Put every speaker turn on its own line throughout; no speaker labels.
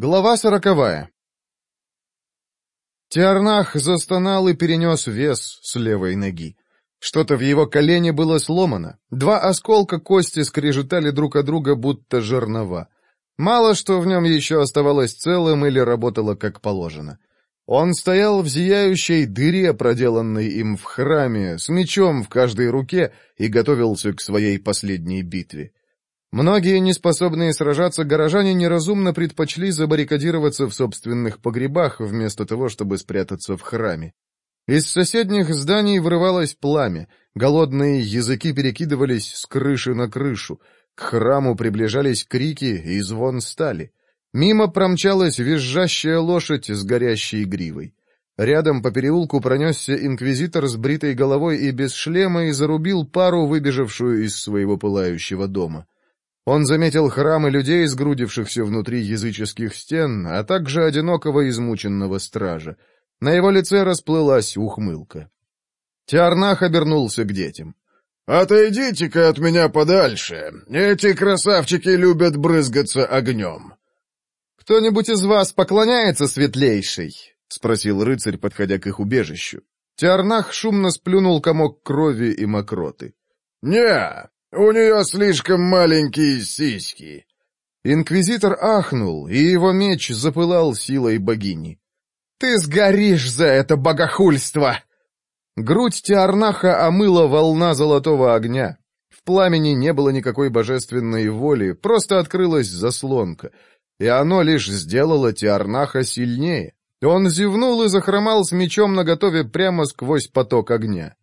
Глава сороковая. Тиарнах застонал и перенес вес с левой ноги. Что-то в его колене было сломано. Два осколка кости скрежетали друг от друга, будто жернова. Мало что в нем еще оставалось целым или работало как положено. Он стоял в зияющей дыре, проделанной им в храме, с мечом в каждой руке, и готовился к своей последней битве. Многие неспособные сражаться горожане неразумно предпочли забаррикадироваться в собственных погребах, вместо того, чтобы спрятаться в храме. Из соседних зданий врывалось пламя, голодные языки перекидывались с крыши на крышу, к храму приближались крики и звон стали. Мимо промчалась визжащая лошадь с горящей гривой. Рядом по переулку пронесся инквизитор с бритой головой и без шлема и зарубил пару, выбежавшую из своего пылающего дома. Он заметил храмы людей, сгрудившихся внутри языческих стен, а также одинокого измученного стража. На его лице расплылась ухмылка. Тиарнах обернулся к детям.
«Отойдите-ка от меня подальше. Эти красавчики любят брызгаться огнем».
«Кто-нибудь из вас поклоняется светлейшей?» — спросил рыцарь, подходя к их убежищу. Тиарнах шумно сплюнул комок крови и мокроты.
не у нее слишком маленькие сиськи».
Инквизитор ахнул, и его меч запылал силой богини. «Ты сгоришь за это богохульство!» Грудь Тиарнаха омыла волна золотого огня. В пламени не было никакой божественной воли, просто открылась заслонка, и оно лишь сделало Тиарнаха сильнее. Он зевнул и захромал с мечом наготове прямо сквозь поток огня.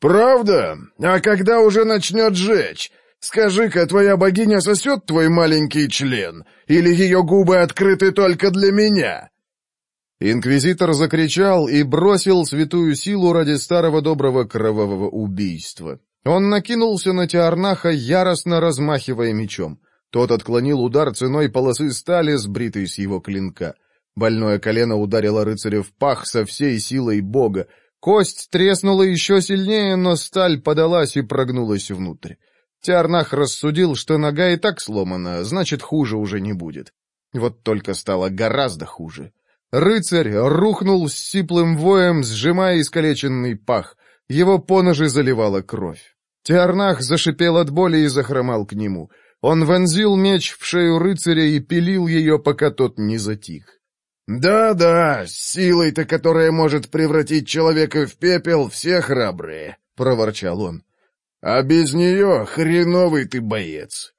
«Правда? А когда уже начнет жечь? Скажи-ка, твоя богиня сосет твой маленький член? Или ее губы открыты только для меня?»
Инквизитор закричал и бросил святую силу ради старого доброго кровавого убийства. Он накинулся на Теорнаха, яростно размахивая мечом. Тот отклонил удар ценой полосы стали, сбритой с его клинка. Больное колено ударило рыцаря в пах со всей силой бога. Кость треснула еще сильнее, но сталь подалась и прогнулась внутрь. Тиарнах рассудил, что нога и так сломана, значит, хуже уже не будет. Вот только стало гораздо хуже. Рыцарь рухнул с сиплым воем, сжимая искалеченный пах. Его поножи заливала кровь. Тиарнах зашипел от боли и захромал к нему. Он вонзил меч в шею рыцаря и пилил ее, пока тот не затих.
Да, да, силой то которая может превратить человека в пепел, все храбрые, проворчал он. А без нее хреновый ты боец.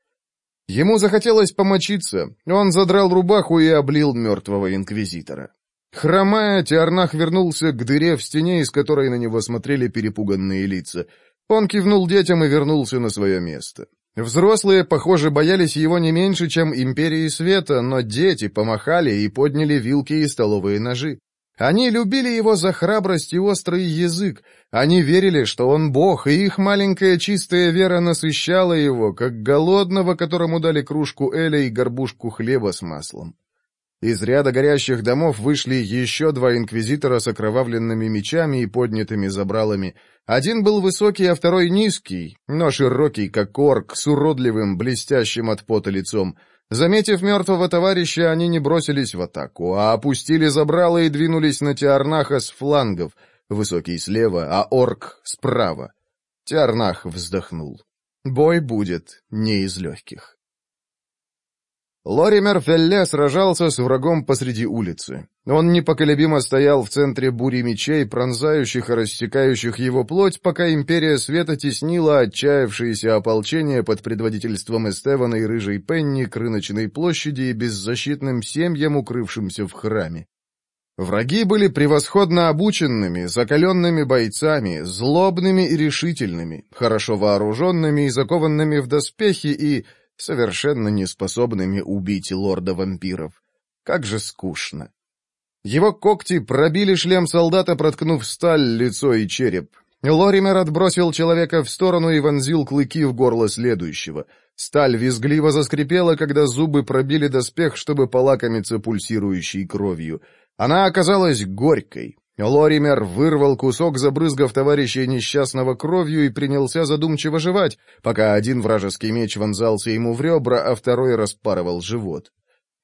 Ему захотелось помочиться. Он задрал рубаху и облил мертвого инквизитора. Хромая, Тиарнах вернулся к дыре в стене, из которой на него смотрели перепуганные лица. Он кивнул детям и вернулся на свое место. Взрослые, похоже, боялись его не меньше, чем империи света, но дети помахали и подняли вилки и столовые ножи. Они любили его за храбрость и острый язык. Они верили, что он бог, и их маленькая чистая вера насыщала его, как голодного, которому дали кружку эля и горбушку хлеба с маслом. Из ряда горящих домов вышли еще два инквизитора с окровавленными мечами и поднятыми забралами. Один был высокий, а второй низкий, но широкий, как орк, с уродливым, блестящим от пота лицом. Заметив мертвого товарища, они не бросились в атаку, а опустили забрало и двинулись на Тиарнаха с флангов, высокий слева, а орк справа. Тиарнах вздохнул. Бой будет не из легких. Лоример Феллес сражался с врагом посреди улицы. Он непоколебимо стоял в центре бури мечей, пронзающих и рассекающих его плоть, пока Империя Света теснила отчаявшиеся ополчение под предводительством Эстевана и Рыжей Пенни к рыночной площади и беззащитным семьям, укрывшимся в храме. Враги были превосходно обученными, закаленными бойцами, злобными и решительными, хорошо вооруженными и закованными в доспехи и совершенно неспособными убить лорда вампиров. Как же скучно. Его когти пробили шлем солдата, проткнув сталь, лицо и череп. Лоример отбросил человека в сторону и вонзил клыки в горло следующего. Сталь визгливо заскрипела, когда зубы пробили доспех, чтобы полакомиться пульсирующей кровью. Она оказалась горькой, Лоример вырвал кусок, забрызгав товарища несчастного кровью, и принялся задумчиво жевать, пока один вражеский меч вонзался ему в ребра, а второй распарывал живот.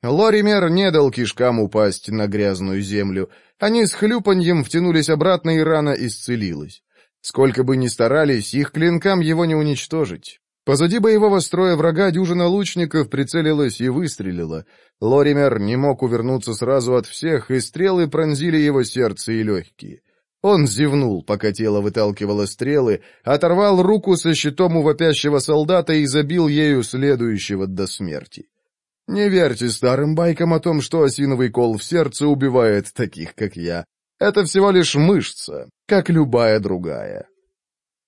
Лоример не дал кишкам упасть на грязную землю. Они с хлюпаньем втянулись обратно, и рана исцелилась. Сколько бы ни старались, их клинкам его не уничтожить. Позади боевого строя врага дюжина лучников прицелилась и выстрелила. Лоример не мог увернуться сразу от всех, и стрелы пронзили его сердце и легкие. Он зевнул, пока тело выталкивало стрелы, оторвал руку со щитом у вопящего солдата и забил ею следующего до смерти. Не верьте старым байкам о том, что осиновый кол в сердце убивает таких, как я. Это всего лишь мышца, как любая другая.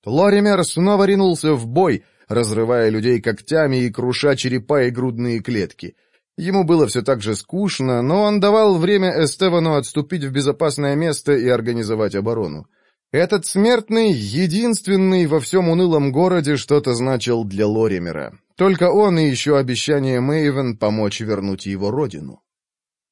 Лоример снова ринулся в бой — разрывая людей когтями и круша черепа и грудные клетки. Ему было все так же скучно, но он давал время Эстевану отступить в безопасное место и организовать оборону. Этот смертный, единственный во всем унылом городе, что-то значил для Лоримера. Только он и еще обещание Мэйвен помочь вернуть его родину.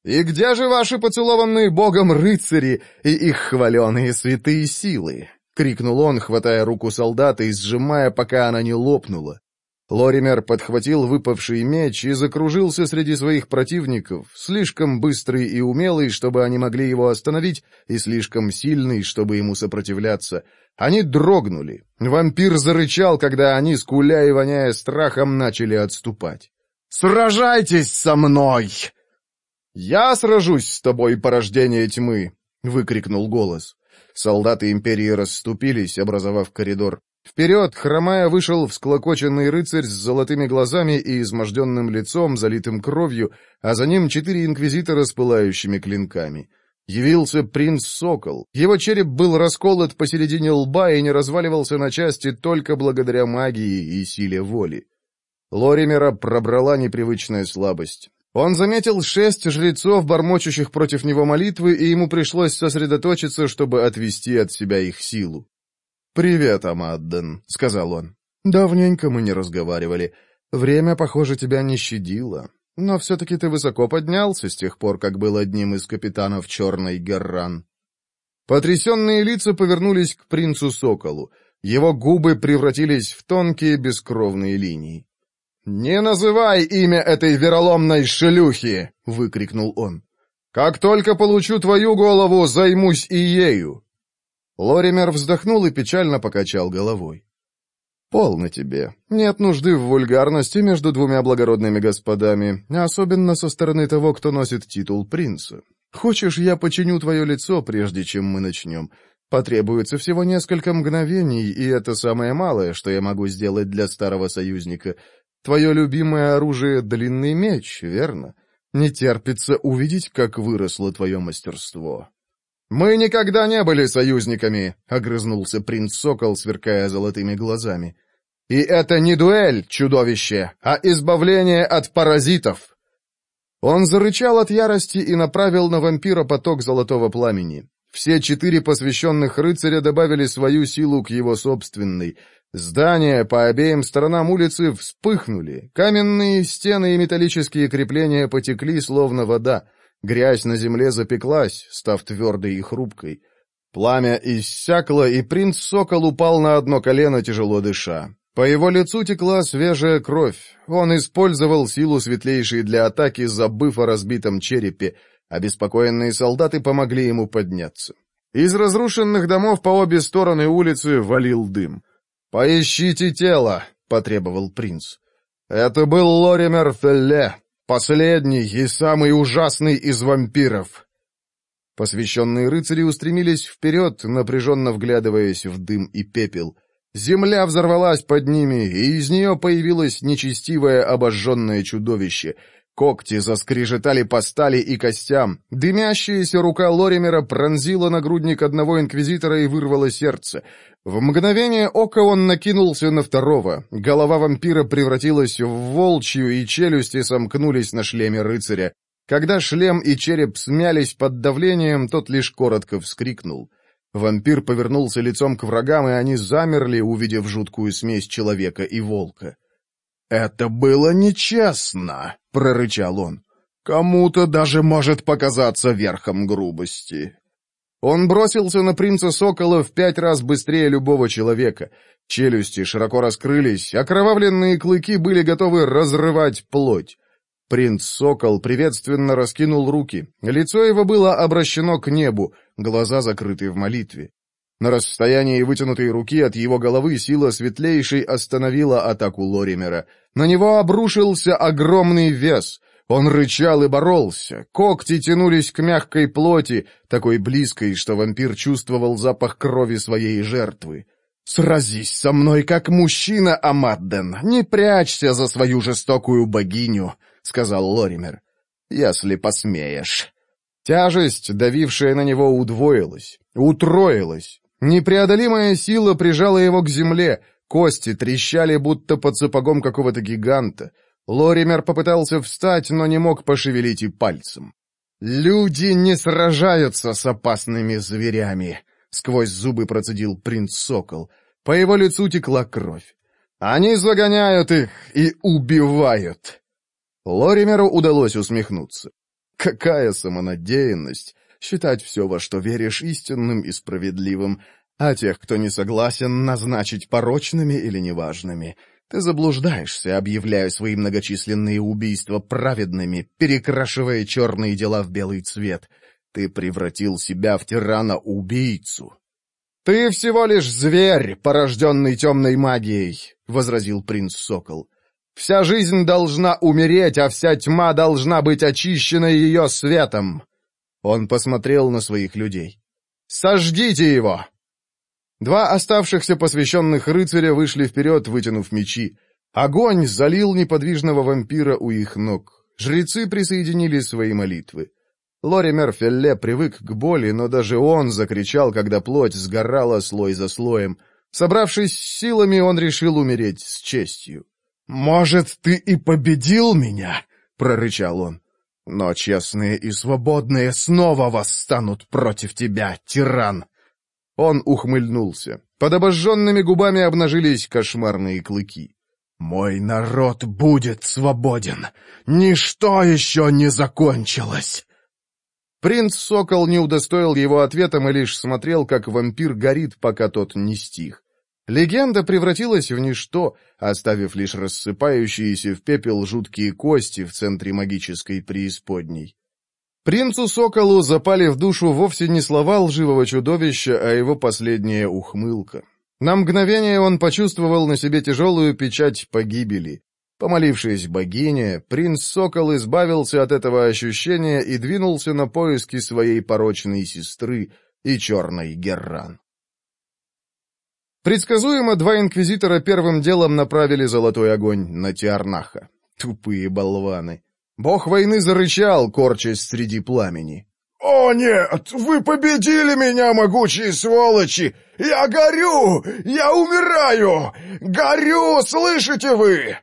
«И где же ваши поцелованные богом рыцари и их хваленые святые силы?» — крикнул он, хватая руку солдата и сжимая, пока она не лопнула. Лоример подхватил выпавший меч и закружился среди своих противников, слишком быстрый и умелый, чтобы они могли его остановить, и слишком сильный, чтобы ему сопротивляться. Они дрогнули. Вампир зарычал, когда они, скуля и воняя страхом, начали отступать. «Сражайтесь со мной!» «Я сражусь с тобой, порождение тьмы!» — выкрикнул голос. Солдаты империи расступились, образовав коридор. Вперед, хромая, вышел всклокоченный рыцарь с золотыми глазами и изможденным лицом, залитым кровью, а за ним четыре инквизитора с пылающими клинками. Явился принц Сокол. Его череп был расколот посередине лба и не разваливался на части только благодаря магии и силе воли. Лоримера пробрала непривычная слабость. Он заметил шесть жрецов, бормочущих против него молитвы, и ему пришлось сосредоточиться, чтобы отвести от себя их силу. «Привет, Амадден», — сказал он. «Давненько мы не разговаривали. Время, похоже, тебя не щадило. Но все-таки ты высоко поднялся с тех пор, как был одним из капитанов Черной Герран». Потрясенные лица повернулись к принцу Соколу. Его губы превратились в тонкие бескровные линии. «Не называй имя этой вероломной шелюхи!» — выкрикнул он. «Как только получу твою голову, займусь и ею!» Лоример вздохнул и печально покачал головой. «Полно тебе. Нет нужды в вульгарности между двумя благородными господами, особенно со стороны того, кто носит титул принца. Хочешь, я починю твое лицо, прежде чем мы начнем. Потребуется всего несколько мгновений, и это самое малое, что я могу сделать для старого союзника. Твое любимое оружие — длинный меч, верно? Не терпится увидеть, как выросло твое мастерство». «Мы никогда не были союзниками», — огрызнулся принц Сокол, сверкая золотыми глазами. «И это не дуэль, чудовище, а избавление от паразитов!» Он зарычал от ярости и направил на вампира поток золотого пламени. Все четыре посвященных рыцаря добавили свою силу к его собственной. Здания по обеим сторонам улицы вспыхнули, каменные стены и металлические крепления потекли, словно вода. Грязь на земле запеклась, став твердой и хрупкой. Пламя иссякло, и принц Сокол упал на одно колено, тяжело дыша. По его лицу текла свежая кровь. Он использовал силу светлейшей для атаки, забыв о разбитом черепе. Обеспокоенные солдаты помогли ему подняться. Из разрушенных домов по обе стороны улицы валил дым. «Поищите тело!» — потребовал принц. «Это был Лоример Мерфелле, последний и самый ужасный из вампиров!» Посвященные рыцари устремились вперед, напряженно вглядываясь в дым и пепел. Земля взорвалась под ними, и из нее появилось нечестивое обожженное чудовище — Когти заскрежетали по стали и костям. Дымящаяся рука Лоримера пронзила нагрудник одного инквизитора и вырвала сердце. В мгновение ока он накинулся на второго. Голова вампира превратилась в волчью, и челюсти сомкнулись на шлеме рыцаря. Когда шлем и череп смялись под давлением, тот лишь коротко вскрикнул. Вампир повернулся лицом к врагам, и они замерли, увидев жуткую смесь человека и волка. «Это было нечестно!» — прорычал он. «Кому-то даже может показаться верхом грубости». Он бросился на принца Сокола в пять раз быстрее любого человека. Челюсти широко раскрылись, окровавленные клыки были готовы разрывать плоть. Принц Сокол приветственно раскинул руки. Лицо его было обращено к небу, глаза закрыты в молитве. На расстоянии вытянутой руки от его головы сила светлейшей остановила атаку Лоримера. На него обрушился огромный вес. Он рычал и боролся, когти тянулись к мягкой плоти, такой близкой, что вампир чувствовал запах крови своей жертвы. «Сразись со мной, как мужчина, Амадден! Не прячься за свою жестокую богиню!» — сказал Лоример. «Если посмеешь». Тяжесть, давившая на него, удвоилась, утроилась. Непреодолимая сила прижала его к земле, кости трещали, будто под сапогом какого-то гиганта. Лоример попытался встать, но не мог пошевелить и пальцем. «Люди не сражаются с опасными зверями», — сквозь зубы процедил принц-сокол. По его лицу текла кровь. «Они загоняют их и убивают!» Лоримеру удалось усмехнуться. Какая самонадеянность! считать все, во что веришь, истинным и справедливым, а тех, кто не согласен, назначить порочными или неважными. Ты заблуждаешься, объявляя свои многочисленные убийства праведными, перекрашивая черные дела в белый цвет. Ты превратил себя в тирана-убийцу. — Ты всего лишь зверь, порожденный темной магией, — возразил принц Сокол. — Вся жизнь должна умереть, а вся тьма должна быть очищена ее светом. Он посмотрел на своих людей. Сождите его!» Два оставшихся посвященных рыцаря вышли вперед, вытянув мечи. Огонь залил неподвижного вампира у их ног. Жрецы присоединили свои молитвы. Лори Фелле привык к боли, но даже он закричал, когда плоть сгорала слой за слоем. Собравшись силами, он решил умереть с честью. «Может, ты и победил меня?» — прорычал он. Но честные и свободные снова восстанут против тебя, тиран!» Он ухмыльнулся. Под обожженными губами обнажились кошмарные клыки. «Мой народ будет свободен! Ничто еще не закончилось!» Принц Сокол не удостоил его ответом и лишь смотрел, как вампир горит, пока тот не стих. Легенда превратилась в ничто, оставив лишь рассыпающиеся в пепел жуткие кости в центре магической преисподней. Принцу-соколу запали в душу вовсе не слова лживого чудовища, а его последняя ухмылка. На мгновение он почувствовал на себе тяжелую печать погибели. Помолившись богине, принц-сокол избавился от этого ощущения и двинулся на поиски своей порочной сестры и черной Герран. Предсказуемо два инквизитора первым делом направили золотой огонь на Тиарнаха. Тупые болваны. Бог войны зарычал, корчась среди пламени.
«О нет! Вы победили меня, могучие сволочи! Я горю! Я умираю! Горю, слышите вы!»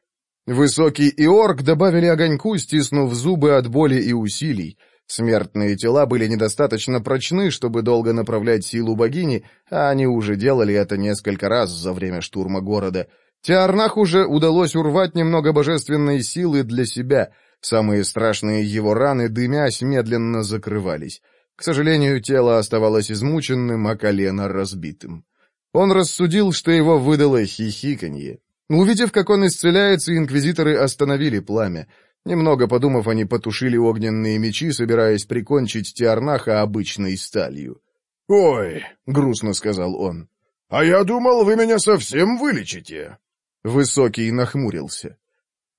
Высокий Иорг добавили огоньку, стиснув зубы от боли и усилий, Смертные тела были недостаточно прочны, чтобы долго направлять силу богини, а они уже делали это несколько раз за время штурма города. Тиарнах уже удалось урвать немного божественной силы для себя. Самые страшные его раны, дымясь, медленно закрывались. К сожалению, тело оставалось измученным, а колено разбитым. Он рассудил, что его выдало хихиканье. Увидев, как он исцеляется, инквизиторы остановили пламя. Немного подумав, они потушили огненные мечи, собираясь прикончить Тиарнаха обычной сталью.
«Ой!» — грустно сказал он. «А я думал, вы меня совсем вылечите!»
Высокий нахмурился.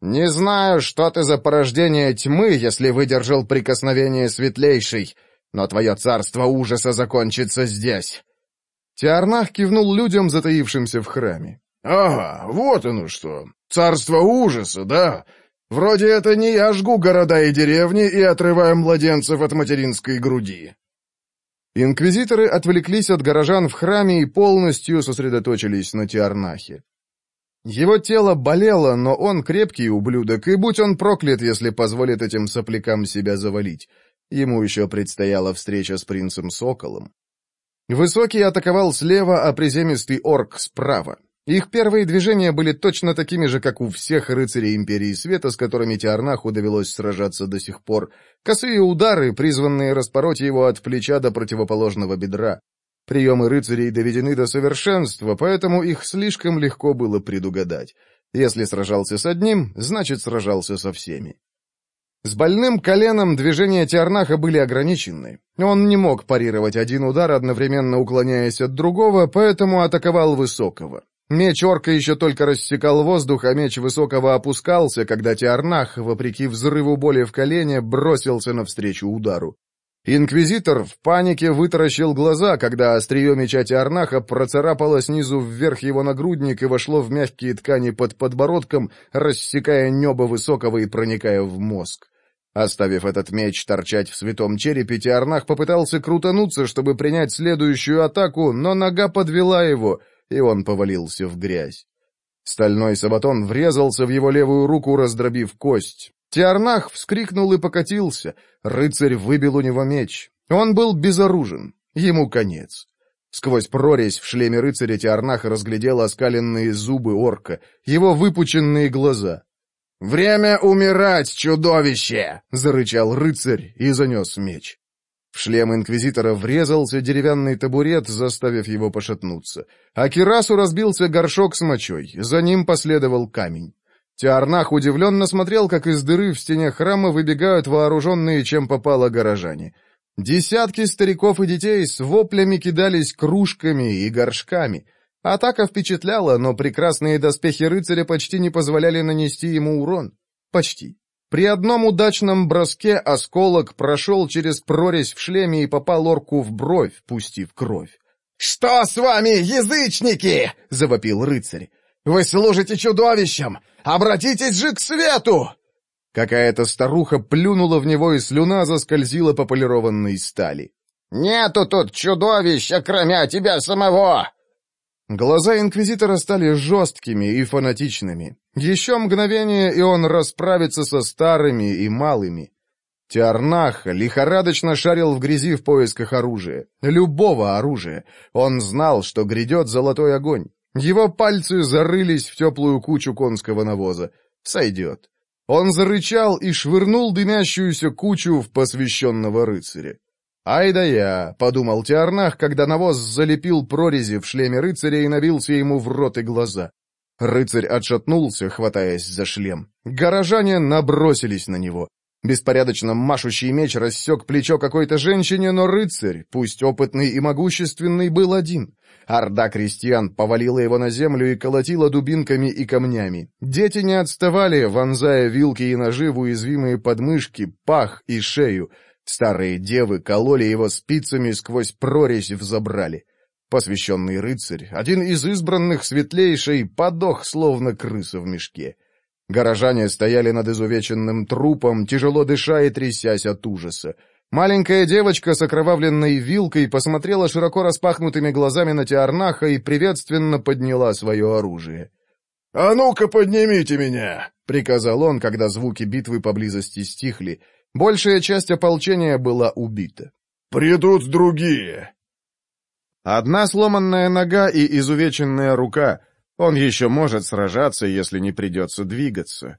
«Не знаю, что ты за порождение тьмы, если выдержал прикосновение светлейшей, но твое царство ужаса закончится здесь!» Тиарнах кивнул людям, затаившимся в храме.
«Ага, вот оно что! Царство ужаса, да? Вроде это не я жгу города и деревни и отрываю младенцев от материнской груди».
Инквизиторы отвлеклись от горожан в храме и полностью сосредоточились на Тиарнахе. Его тело болело, но он крепкий ублюдок, и будь он проклят, если позволит этим соплякам себя завалить. Ему еще предстояла встреча с принцем Соколом. Высокий атаковал слева, а приземистый орк справа. Их первые движения были точно такими же, как у всех рыцарей Империи Света, с которыми Тиарнаху довелось сражаться до сих пор. Косые удары, призванные распороть его от плеча до противоположного бедра. Приемы рыцарей доведены до совершенства, поэтому их слишком легко было предугадать. Если сражался с одним, значит сражался со всеми. С больным коленом движения Тиарнаха были ограничены. Он не мог парировать один удар, одновременно уклоняясь от другого, поэтому атаковал высокого. Меч орка еще только рассекал воздух, а меч высокого опускался, когда Тиарнах, вопреки взрыву боли в колене, бросился навстречу удару. Инквизитор в панике вытаращил глаза, когда острие меча Тиарнаха процарапало снизу вверх его нагрудник и вошло в мягкие ткани под подбородком, рассекая небо высокого и проникая в мозг. Оставив этот меч торчать в святом черепе, Тиарнах попытался крутануться, чтобы принять следующую атаку, но нога подвела его — и он повалился в грязь. Стальной саботон врезался в его левую руку, раздробив кость. Тиарнах вскрикнул и покатился. Рыцарь выбил у него меч. Он был безоружен. Ему конец. Сквозь прорезь в шлеме рыцаря Тиарнах разглядел оскаленные зубы орка, его выпученные глаза.
«Время умирать, чудовище!» — зарычал рыцарь и занес меч.
В Шлем инквизитора врезался деревянный табурет, заставив его пошатнуться. А Кирасу разбился горшок с мочой, за ним последовал камень. Тиарнах удивленно смотрел, как из дыры в стене храма выбегают вооруженные, чем попало, горожане. Десятки стариков и детей с воплями кидались кружками и горшками. Атака впечатляла, но прекрасные доспехи рыцаря почти не позволяли нанести ему урон. Почти. При одном удачном броске осколок прошел через прорезь в шлеме и попал орку в бровь, пустив кровь.
«Что с вами, язычники?» — завопил рыцарь. «Вы служите чудовищам! Обратитесь же к свету!»
Какая-то старуха плюнула в него, и слюна заскользила по полированной стали.
«Нету тут чудовища, кроме тебя самого!»
Глаза Инквизитора стали жесткими и фанатичными. Еще мгновение, и он расправится со старыми и малыми. Тиарнах лихорадочно шарил в грязи в поисках оружия. Любого оружия. Он знал, что грядет золотой огонь. Его пальцы зарылись в теплую кучу конского навоза. Сойдет. Он зарычал и швырнул дымящуюся кучу в посвященного рыцаря. «Ай да я!» — подумал Тиарнах, когда навоз залепил прорези в шлеме рыцаря и навился ему в рот и глаза. Рыцарь отшатнулся, хватаясь за шлем. Горожане набросились на него. Беспорядочно машущий меч рассек плечо какой-то женщине, но рыцарь, пусть опытный и могущественный, был один. Орда крестьян повалила его на землю и колотила дубинками и камнями. Дети не отставали, вонзая вилки и ножи в уязвимые подмышки, пах и шею. Старые девы кололи его спицами сквозь прорезь в забрале. Посвященный рыцарь, один из избранных светлейший, подох, словно крыса в мешке. Горожане стояли над изувеченным трупом, тяжело дыша и трясясь от ужаса. Маленькая девочка с окровавленной вилкой посмотрела широко распахнутыми глазами на Теорнаха и приветственно подняла свое оружие.
«А ну-ка поднимите меня!»
— приказал он, когда звуки битвы поблизости стихли, Большая часть ополчения была убита.
«Придут другие!»
Одна сломанная нога и изувеченная рука. Он еще может сражаться, если не придется двигаться.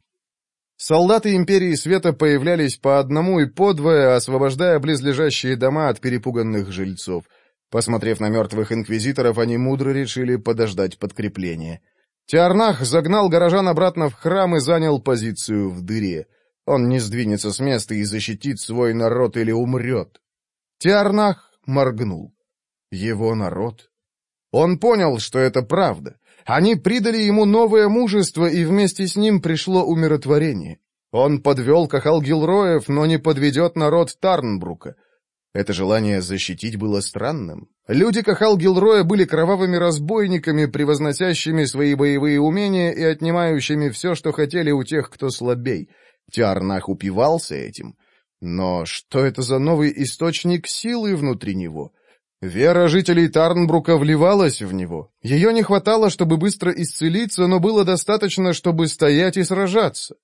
Солдаты Империи Света появлялись по одному и по двое, освобождая близлежащие дома от перепуганных жильцов. Посмотрев на мертвых инквизиторов, они мудро решили подождать подкрепления. Тиарнах загнал горожан обратно в храм и занял позицию в дыре. Он не сдвинется с места и защитит свой народ или умрет. Тиарнах моргнул. Его народ. Он понял, что это правда. Они придали ему новое мужество, и вместе с ним пришло умиротворение. Он подвел кахалгилроев, но не подведет народ Тарнбрука. Это желание защитить было странным. Люди Кахалгилроя были кровавыми разбойниками, превозносящими свои боевые умения и отнимающими все, что хотели у тех, кто слабей. Тиарнах упивался этим. Но что это за новый источник силы внутри него? Вера жителей Тарнбрука вливалась в него. Ее не хватало, чтобы быстро исцелиться, но было достаточно, чтобы стоять и сражаться.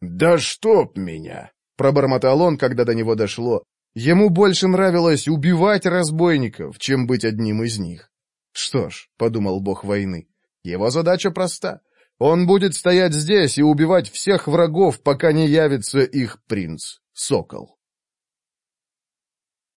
«Да чтоб меня!»
— пробормотал он, когда до него дошло. Ему больше нравилось убивать разбойников, чем быть одним из них. «Что ж», — подумал бог войны, — «его задача проста он будет стоять здесь и убивать всех врагов, пока не явится их принц, сокол.